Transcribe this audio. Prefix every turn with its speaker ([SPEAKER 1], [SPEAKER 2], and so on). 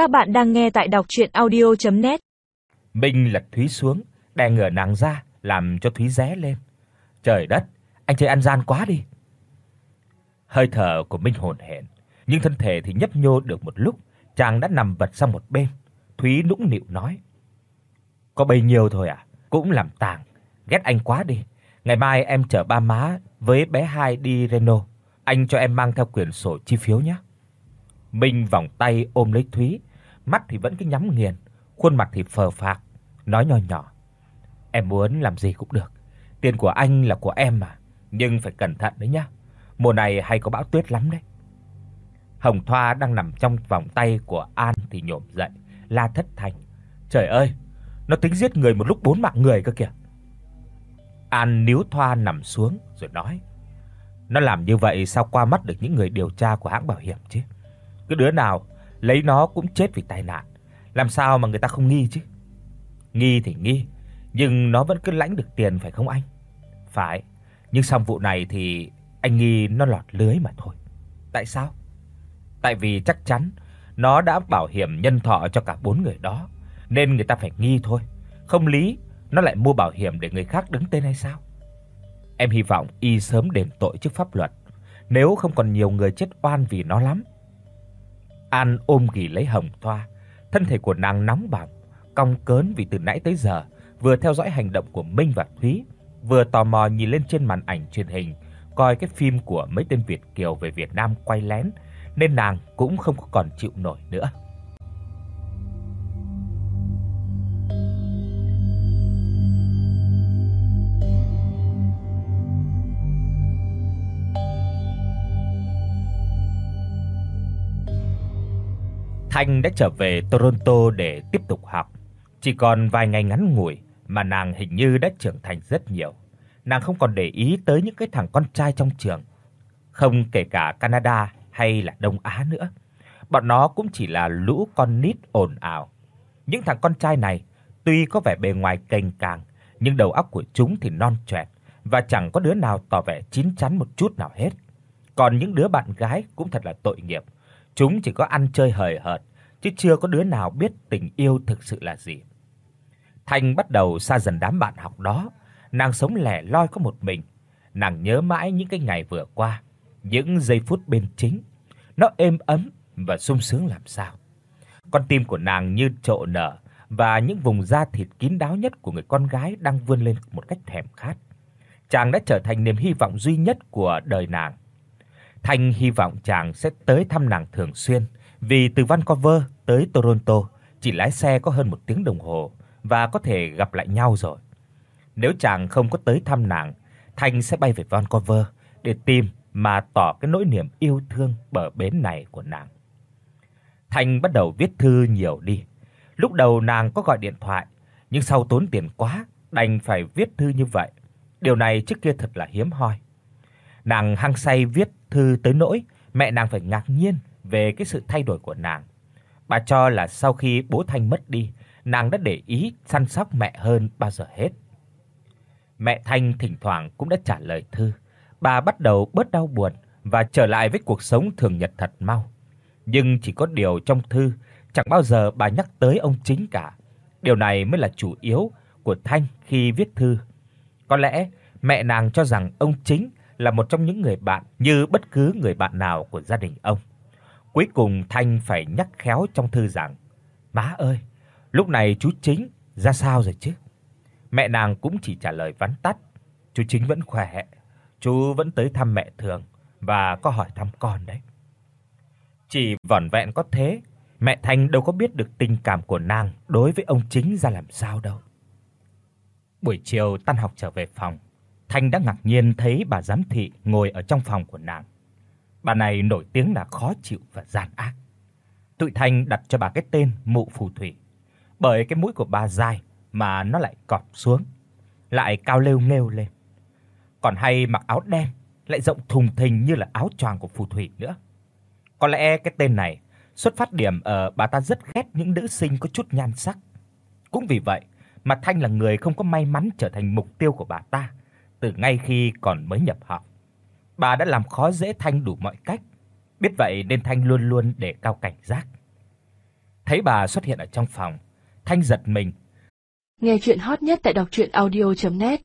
[SPEAKER 1] Các bạn đang nghe tại đọc audio net
[SPEAKER 2] Minh lật Thúy xuống, đè ngửa nàng ra, làm cho Thúy ré lên. Trời đất, anh chơi ăn gian quá đi. Hơi thở của Minh hồn hển, nhưng thân thể thì nhấp nhô được một lúc, chàng đã nằm vật sang một bên. Thúy nũng nịu nói: "Có bấy nhiêu thôi à, cũng làm tàng, ghét anh quá đi. Ngày mai em chở ba má với bé hai đi Reno, anh cho em mang theo quyển sổ chi phiếu nhé." Minh vòng tay ôm lấy Thúy, mắt thì vẫn cứ nhắm nghiền, khuôn mặt thì phờ phạc, nói nhỏ nhỏ: "Em muốn làm gì cũng được, tiền của anh là của em mà, nhưng phải cẩn thận đấy nhá. Mùa này hay có bão tuyết lắm đấy." Hồng Thoa đang nằm trong vòng tay của An thì nhổm dậy, la thất thanh: "Trời ơi, nó tính giết người một lúc bốn mạng người cơ kìa." An níu Thoa nằm xuống rồi nói: "Nó làm như vậy sao qua mắt được những người điều tra của hãng bảo hiểm chứ? cái đứa nào lấy nó cũng chết vì tai nạn, làm sao mà người ta không nghi chứ?" Nghi thì nghi, nhưng nó vẫn cứ lãnh được tiền phải không anh? Phải, nhưng xong vụ này thì anh nghi nó lọt lưới mà thôi. Tại sao? Tại vì chắc chắn nó đã bảo hiểm nhân thọ cho cả bốn người đó, nên người ta phải nghi thôi. Không lý nó lại mua bảo hiểm để người khác đứng tên hay sao? Em hy vọng y sớm đền tội trước pháp luật, nếu không còn nhiều người chết oan vì nó lắm. An ôm ghì lấy Hồng Thoa, thân thể của nàng nóng bỏng, cong cớn vì từ nãy tới giờ vừa theo dõi hành động của Minh và Thúy, vừa tò mò nhìn lên trên màn ảnh truyền hình, coi cái phim của mấy tên Việt kiều về Việt Nam quay lén, nên nàng cũng không còn chịu nổi nữa. Thanh đã trở về Toronto để tiếp tục học. Chỉ còn vài ngày ngắn ngủi mà nàng hình như đã trưởng thành rất nhiều. Nàng không còn để ý tới những cái thằng con trai trong trường, không kể cả Canada hay là Đông Á nữa. Bọn nó cũng chỉ là lũ con nít ồn ào. Những thằng con trai này tuy có vẻ bề ngoài cành càng, nhưng đầu óc của chúng thì non trẻ và chẳng có đứa nào tỏ vẻ chín chắn một chút nào hết. Còn những đứa bạn gái cũng thật là tội nghiệp. Chúng chỉ có ăn chơi hời hợt, chứ chưa có đứa nào biết tình yêu thực sự là gì. Thanh bắt đầu xa dần đám bạn học đó, nàng sống lẻ loi có một mình. Nàng nhớ mãi những cái ngày vừa qua, những giây phút bên chính. Nó êm ấm và sung sướng làm sao. Con tim của nàng như trộ nở và những vùng da thịt kín đáo nhất của người con gái đang vươn lên một cách thèm khát. Chàng đã trở thành niềm hy vọng duy nhất của đời nàng. Thanh hy vọng chàng sẽ tới thăm nàng thường xuyên, vì từ Vancouver tới Toronto chỉ lái xe có hơn một tiếng đồng hồ và có thể gặp lại nhau rồi. Nếu chàng không có tới thăm nàng, Thanh sẽ bay về Vancouver để tìm mà tỏ cái nỗi niềm yêu thương bờ bến này của nàng. Thanh bắt đầu viết thư nhiều đi. Lúc đầu nàng có gọi điện thoại, nhưng sau tốn tiền quá, đành phải viết thư như vậy. Điều này trước kia thật là hiếm hoi. Nàng hăng say viết thư tới nỗi mẹ nàng phải ngạc nhiên về cái sự thay đổi của nàng. Bà cho là sau khi bố Thanh mất đi, nàng đã để ý săn sóc mẹ hơn bao giờ hết. Mẹ Thanh thỉnh thoảng cũng đã trả lời thư. Bà bắt đầu bớt đau buồn và trở lại với cuộc sống thường nhật thật mau. Nhưng chỉ có điều trong thư chẳng bao giờ bà nhắc tới ông chính cả. Điều này mới là chủ yếu của Thanh khi viết thư. Có lẽ mẹ nàng cho rằng ông chính là một trong những người bạn như bất cứ người bạn nào của gia đình ông. Cuối cùng Thanh phải nhắc khéo trong thư rằng: "Má ơi, lúc này chú Chính ra sao rồi chứ?" Mẹ nàng cũng chỉ trả lời vắn tắt: "Chú Chính vẫn khỏe, chú vẫn tới thăm mẹ thường và có hỏi thăm con đấy." Chỉ vỏn vẹn có thế, mẹ Thanh đâu có biết được tình cảm của nàng đối với ông Chính ra làm sao đâu. Buổi chiều tan học trở về phòng, Thanh đã ngạc nhiên thấy bà giám thị ngồi ở trong phòng của nàng. Bà này nổi tiếng là khó chịu và gian ác. Tụi Thanh đặt cho bà cái tên Mụ Phù Thủy, bởi cái mũi của bà dài mà nó lại cọp xuống, lại cao lêu nghêu lên. Còn hay mặc áo đen, lại rộng thùng thình như là áo choàng của phù thủy nữa. Có lẽ cái tên này xuất phát điểm ở bà ta rất ghét những nữ sinh có chút nhan sắc. Cũng vì vậy mà Thanh là người không có may mắn trở thành mục tiêu của bà ta từ ngay khi còn mới nhập học. Bà đã làm khó dễ Thanh đủ mọi cách, biết vậy nên Thanh luôn luôn để cao cảnh giác. Thấy bà xuất hiện ở trong phòng, Thanh giật mình.
[SPEAKER 3] Nghe truyện hot nhất tại doctruyenaudio.net